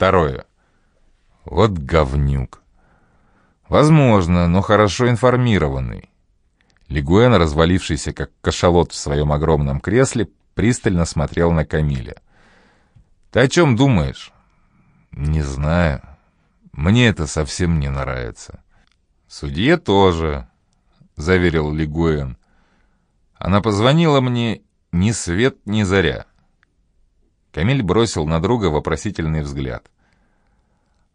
Второе. Вот говнюк. Возможно, но хорошо информированный. Лигуэн, развалившийся как кашалот в своем огромном кресле, пристально смотрел на Камиля. «Ты о чем думаешь?» «Не знаю. Мне это совсем не нравится». «Судье тоже», — заверил Лигуэн. «Она позвонила мне ни свет, ни заря». Камиль бросил на друга вопросительный взгляд.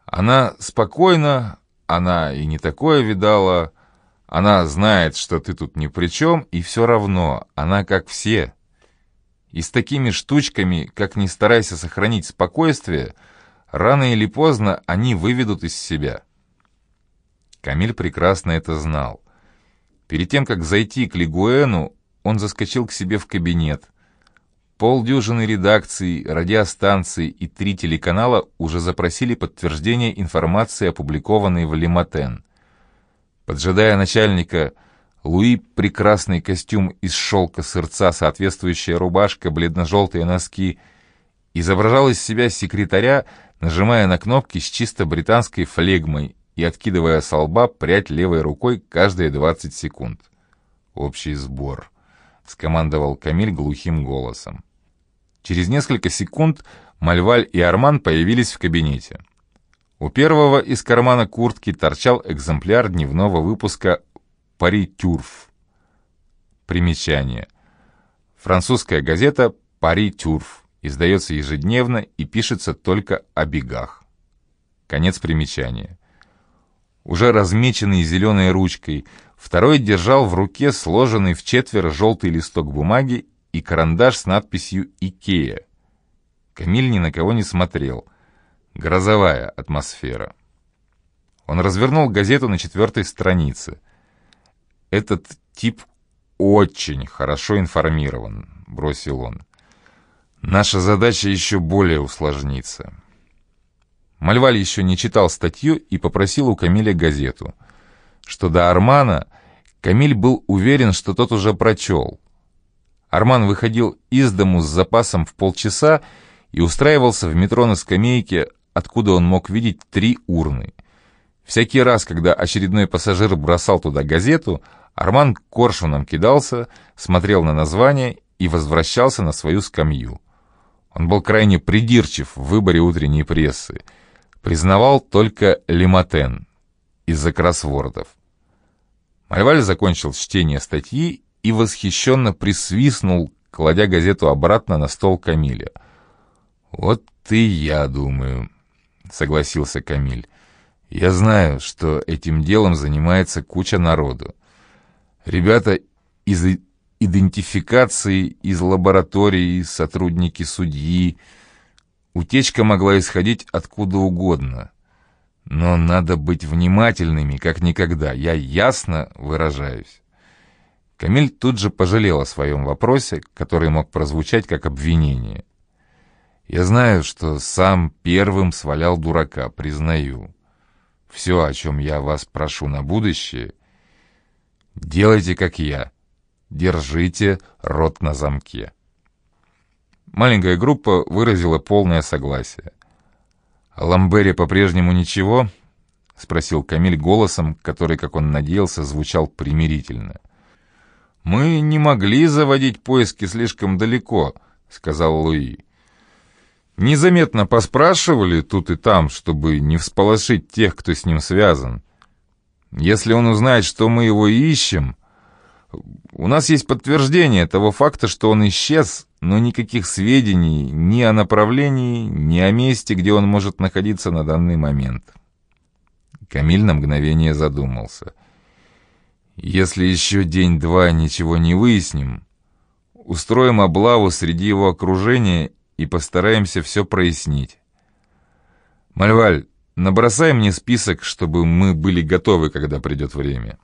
«Она спокойна, она и не такое видала, она знает, что ты тут ни при чем, и все равно, она как все. И с такими штучками, как не старайся сохранить спокойствие, рано или поздно они выведут из себя». Камиль прекрасно это знал. Перед тем, как зайти к Лигуэну, он заскочил к себе в кабинет. Полдюжины редакций, радиостанций и три телеканала уже запросили подтверждение информации, опубликованной в Лиматен. Поджидая начальника, Луи прекрасный костюм из шелка сырца, соответствующая рубашка, бледно-желтые носки, изображал из себя секретаря, нажимая на кнопки с чисто британской флегмой и откидывая со лба прядь левой рукой каждые 20 секунд. «Общий сбор», — скомандовал Камиль глухим голосом. Через несколько секунд Мальваль и Арман появились в кабинете. У первого из кармана куртки торчал экземпляр дневного выпуска «Пари Тюрф». Примечание. Французская газета «Пари Тюрф» издается ежедневно и пишется только о бегах. Конец примечания уже размеченный зеленой ручкой, второй держал в руке сложенный в четверо желтый листок бумаги и карандаш с надписью «Икея». Камиль ни на кого не смотрел. Грозовая атмосфера. Он развернул газету на четвертой странице. «Этот тип очень хорошо информирован», — бросил он. «Наша задача еще более усложнится». Мальваль еще не читал статью и попросил у Камиля газету. Что до Армана, Камиль был уверен, что тот уже прочел. Арман выходил из дому с запасом в полчаса и устраивался в метро на скамейке, откуда он мог видеть три урны. Всякий раз, когда очередной пассажир бросал туда газету, Арман коршуном кидался, смотрел на название и возвращался на свою скамью. Он был крайне придирчив в выборе утренней прессы — признавал только Лиматен из-за кроссвордов. Мальваль закончил чтение статьи и восхищенно присвистнул, кладя газету обратно на стол Камиля. «Вот и я думаю», — согласился Камиль. «Я знаю, что этим делом занимается куча народу. Ребята из идентификации, из лаборатории, сотрудники судьи, Утечка могла исходить откуда угодно. Но надо быть внимательными, как никогда. Я ясно выражаюсь. Камиль тут же пожалел о своем вопросе, который мог прозвучать как обвинение. «Я знаю, что сам первым свалял дурака, признаю. Все, о чем я вас прошу на будущее, делайте, как я. Держите рот на замке». Маленькая группа выразила полное согласие. «А Ламбере по-прежнему ничего?» — спросил Камиль голосом, который, как он надеялся, звучал примирительно. «Мы не могли заводить поиски слишком далеко», — сказал Луи. «Незаметно поспрашивали тут и там, чтобы не всполошить тех, кто с ним связан. Если он узнает, что мы его ищем, у нас есть подтверждение того факта, что он исчез, но никаких сведений ни о направлении, ни о месте, где он может находиться на данный момент. Камиль на мгновение задумался. «Если еще день-два ничего не выясним, устроим облаву среди его окружения и постараемся все прояснить. Мальваль, набросай мне список, чтобы мы были готовы, когда придет время».